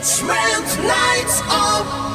Judgment night up.